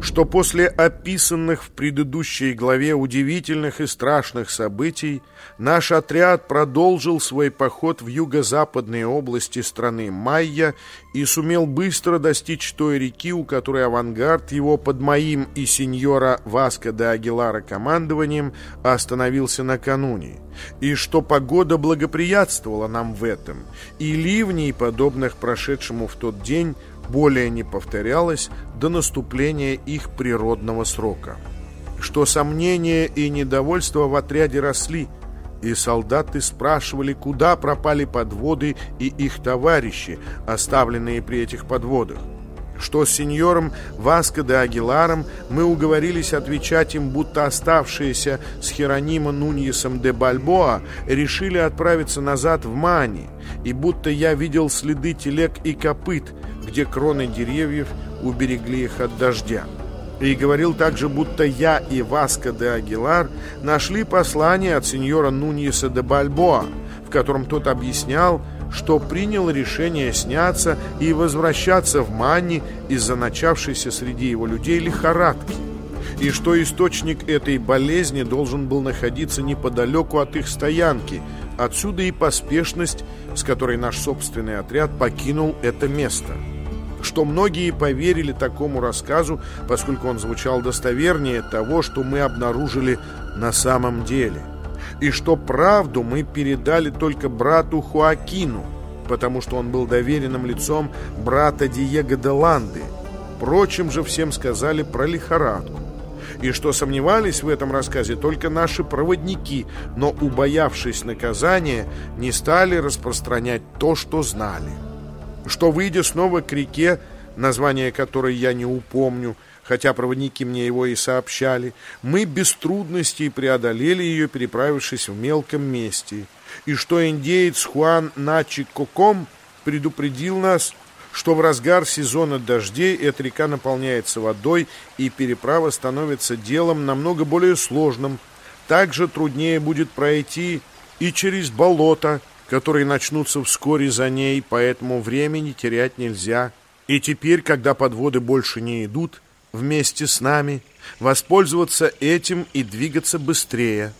что после описанных в предыдущей главе удивительных и страшных событий наш отряд продолжил свой поход в юго-западные области страны Майя и сумел быстро достичь той реки, у которой авангард его под моим и сеньора Васко де Агилара командованием остановился накануне, и что погода благоприятствовала нам в этом, и ливней, подобных прошедшему в тот день, более не повторялось до наступления их природного срока. Что сомнения и недовольство в отряде росли, и солдаты спрашивали, куда пропали подводы и их товарищи, оставленные при этих подводах. Что с сеньором Васко де Агиларом мы уговорились отвечать им, будто оставшиеся с Херонима Нуньесом де Бальбоа решили отправиться назад в Мани, и будто я видел следы телег и копыт, где кроны деревьев уберегли их от дождя. И говорил также, будто я и Васко де Агилар нашли послание от сеньора Нуньеса де Бальбоа, в котором тот объяснял, что принял решение сняться и возвращаться в Манни из-за начавшейся среди его людей лихорадки, и что источник этой болезни должен был находиться неподалеку от их стоянки, отсюда и поспешность, с которой наш собственный отряд покинул это место что многие поверили такому рассказу, поскольку он звучал достовернее того, что мы обнаружили на самом деле. И что правду мы передали только брату Хуакину, потому что он был доверенным лицом брата Диего де Ланды. Впрочем же всем сказали про лихорадку. И что сомневались в этом рассказе только наши проводники, но, убоявшись наказания, не стали распространять то, что знали что, выйдя снова к реке, название которой я не упомню, хотя проводники мне его и сообщали, мы без трудностей преодолели ее, переправившись в мелком месте, и что индеец Хуан Начи Коком предупредил нас, что в разгар сезона дождей эта река наполняется водой, и переправа становится делом намного более сложным. Также труднее будет пройти и через болото, которые начнутся вскоре за ней, поэтому времени терять нельзя. И теперь, когда подводы больше не идут, вместе с нами, воспользоваться этим и двигаться быстрее.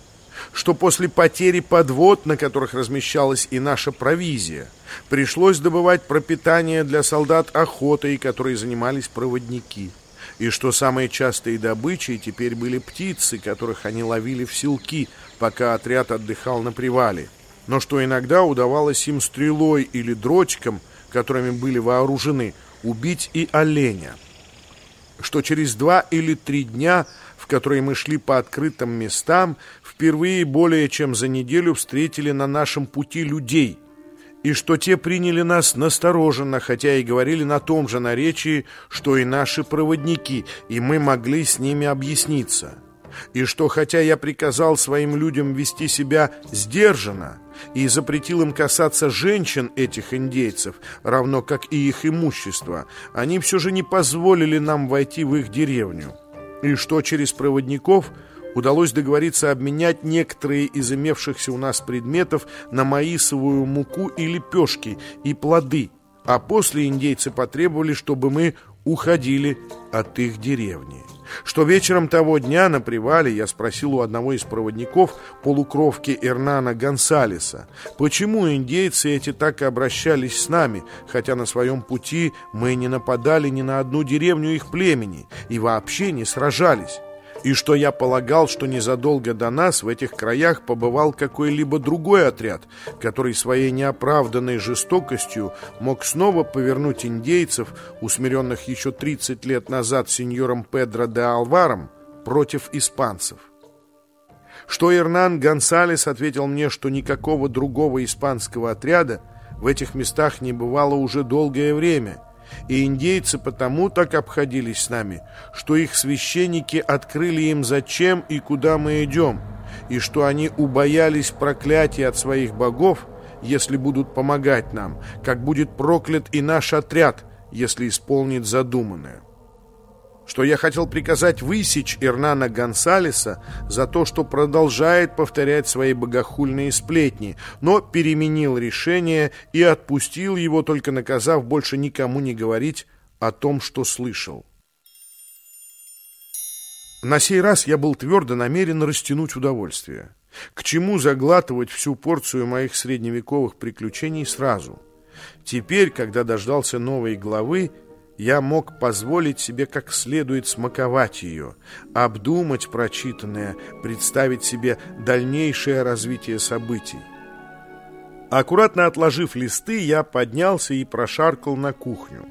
Что после потери подвод, на которых размещалась и наша провизия, пришлось добывать пропитание для солдат охотой, которые занимались проводники. И что самые частые добычей теперь были птицы, которых они ловили в селки, пока отряд отдыхал на привале но что иногда удавалось им стрелой или дротиком, которыми были вооружены, убить и оленя. Что через два или три дня, в которые мы шли по открытым местам, впервые более чем за неделю встретили на нашем пути людей, и что те приняли нас настороженно, хотя и говорили на том же наречии, что и наши проводники, и мы могли с ними объясниться» и что, хотя я приказал своим людям вести себя сдержанно и запретил им касаться женщин этих индейцев, равно как и их имущества, они все же не позволили нам войти в их деревню, и что через проводников удалось договориться обменять некоторые из имевшихся у нас предметов на маисовую муку и лепешки и плоды, а после индейцы потребовали, чтобы мы уходили от их деревни что вечером того дня на привале я спросил у одного из проводников полукровки Эрнана Гонсалеса, почему индейцы эти так и обращались с нами, хотя на своем пути мы не нападали ни на одну деревню их племени и вообще не сражались и что я полагал, что незадолго до нас в этих краях побывал какой-либо другой отряд, который своей неоправданной жестокостью мог снова повернуть индейцев, усмиренных еще 30 лет назад сеньором Педро де Алваром, против испанцев. Что Эрнан Гонсалес ответил мне, что никакого другого испанского отряда в этих местах не бывало уже долгое время – и индейцы потому так обходились с нами, что их священники открыли им, зачем и куда мы идем, и что они убоялись проклятия от своих богов, если будут помогать нам, как будет проклят и наш отряд, если исполнит задуманное что я хотел приказать высечь Эрнана Гонсалеса за то, что продолжает повторять свои богохульные сплетни, но переменил решение и отпустил его, только наказав больше никому не говорить о том, что слышал. На сей раз я был твердо намерен растянуть удовольствие. К чему заглатывать всю порцию моих средневековых приключений сразу? Теперь, когда дождался новой главы, я мог позволить себе как следует смаковать ее, обдумать прочитанное, представить себе дальнейшее развитие событий. Аккуратно отложив листы, я поднялся и прошаркал на кухню.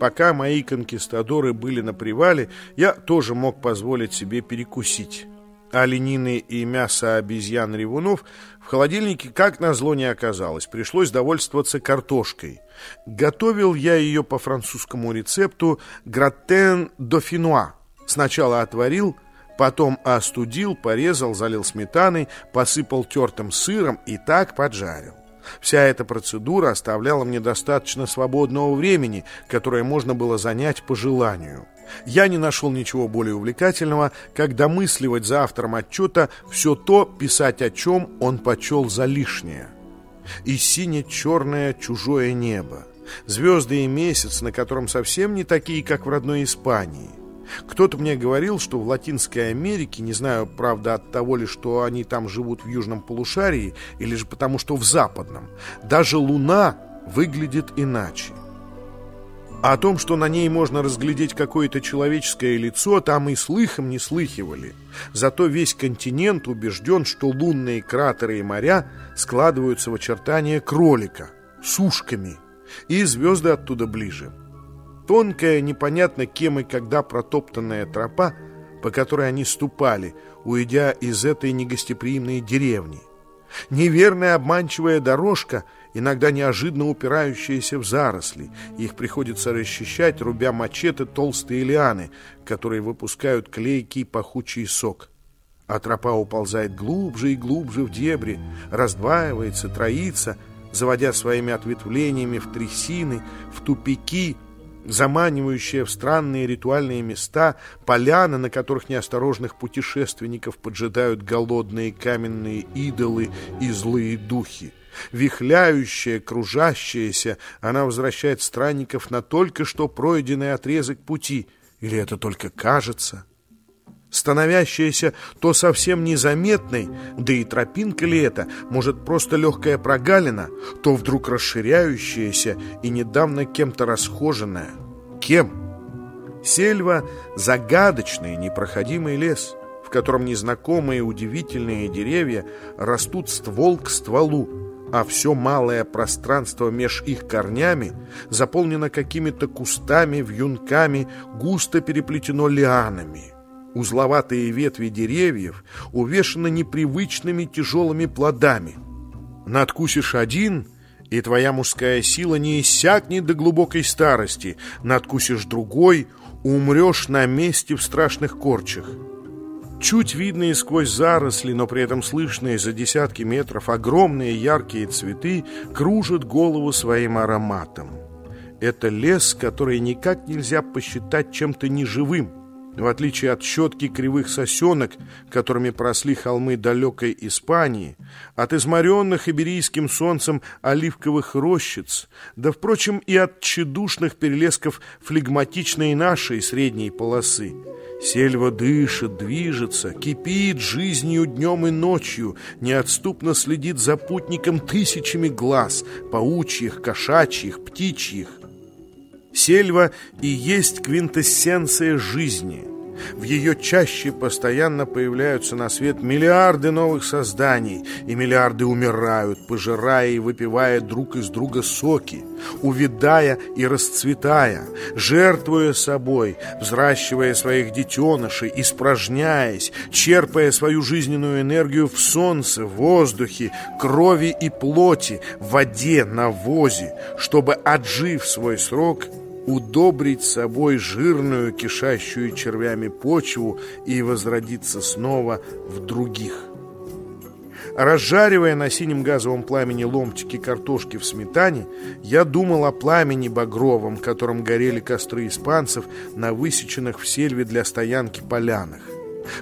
Пока мои конкистадоры были на привале, я тоже мог позволить себе перекусить. Оленины и мясо обезьян-ревунов в холодильнике как назло не оказалось. Пришлось довольствоваться картошкой. Готовил я ее по французскому рецепту «гратен дофинуа». Сначала отварил, потом остудил, порезал, залил сметаной, посыпал тертым сыром и так поджарил. Вся эта процедура оставляла мне достаточно свободного времени, которое можно было занять по желанию. Я не нашел ничего более увлекательного, как домысливать за автором отчета все то, писать о чем он почел за лишнее. И сине-черное чужое небо, звезды и месяц, на котором совсем не такие, как в родной Испании – кто-то мне говорил, что в Латинской Америке, не знаю, правда, от того ли, что они там живут в южном полушарии, или же потому, что в западном, даже луна выглядит иначе. А о том, что на ней можно разглядеть какое-то человеческое лицо, там и слыхом не слыхивали. Зато весь континент убежден, что лунные кратеры и моря складываются в очертания кролика с ушками, и звезды оттуда ближе. Тонкая, непонятно кем и когда протоптанная тропа, по которой они ступали, уйдя из этой негостеприимной деревни. Неверная обманчивая дорожка, иногда неожиданно упирающаяся в заросли. Их приходится расчищать, рубя мачете толстые лианы, которые выпускают клейкий пахучий сок. А тропа уползает глубже и глубже в дебри, раздваивается, троится, заводя своими ответвлениями в трясины, в тупики, заманивающая в странные ритуальные места, поляны, на которых неосторожных путешественников поджидают голодные каменные идолы и злые духи. Вихляющая, кружащаяся, она возвращает странников на только что пройденный отрезок пути. Или это только кажется? Становящаяся то совсем незаметной, да и тропинка ли это, может просто легкая прогалина, то вдруг расширяющаяся и недавно кем-то расхоженная. Кем? Сельва — загадочный непроходимый лес, в котором незнакомые удивительные деревья растут ствол к стволу, а все малое пространство меж их корнями заполнено какими-то кустами, вьюнками, густо переплетено лианами. Узловатые ветви деревьев увешаны непривычными тяжелыми плодами. Надкусишь один, и твоя мужская сила не иссякнет до глубокой старости. Надкусишь другой, умрешь на месте в страшных корчах. Чуть видные сквозь заросли, но при этом слышные за десятки метров огромные яркие цветы кружат голову своим ароматом. Это лес, который никак нельзя посчитать чем-то неживым. В отличие от щетки кривых сосенок, которыми просли холмы далекой Испании, от изморенных иберийским солнцем оливковых рощиц, да, впрочем, и от тщедушных перелесков флегматичной нашей средней полосы, Сельва дышит, движется, кипит жизнью днем и ночью, неотступно следит за путником тысячами глаз, паучьих, кошачьих, птичьих. Сельва и есть квинтэссенция жизни. В ее чаще постоянно появляются на свет миллиарды новых созданий, и миллиарды умирают, пожирая и выпивая друг из друга соки, увядая и расцветая, жертвуя собой, взращивая своих детенышей, испражняясь, черпая свою жизненную энергию в солнце, воздухе, крови и плоти, воде, на возе, чтобы, отжив свой срок, удобрить собой жирную, кишащую червями почву и возродиться снова в других. Разжаривая на синем газовом пламени ломтики картошки в сметане, я думал о пламени багровом, которым горели костры испанцев на высеченных в сельве для стоянки полянах.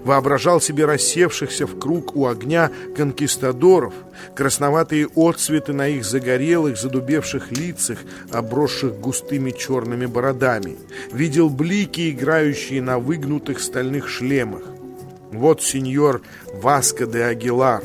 Воображал себе рассевшихся в круг у огня конкистадоров, красноватые отцветы на их загорелых, задубевших лицах, обросших густыми черными бородами. Видел блики, играющие на выгнутых стальных шлемах. Вот сеньор Васко де Агилар.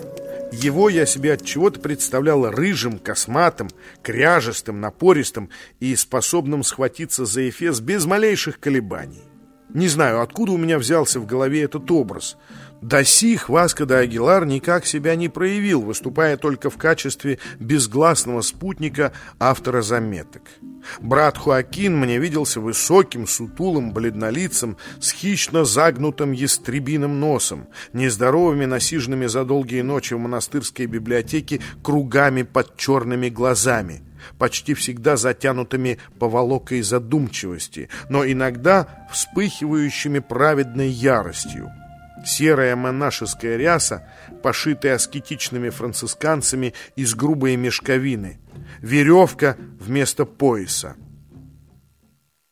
Его я себе от чего-то представлял рыжим, косматым, кряжестым, напористым и способным схватиться за Эфес без малейших колебаний. Не знаю, откуда у меня взялся в голове этот образ. До сих Васко де Агилар никак себя не проявил, выступая только в качестве безгласного спутника автора заметок. Брат Хуакин мне виделся высоким, сутулым, бледнолицем, с хищно загнутым ястребиным носом, нездоровыми, насиженными за долгие ночи в монастырской библиотеке кругами под черными глазами, почти всегда затянутыми поволокой задумчивости, но иногда вспыхивающими праведной яростью. Серая монашеская ряса, пошитая аскетичными францисканцами из грубой мешковины – веревка вместо пояса.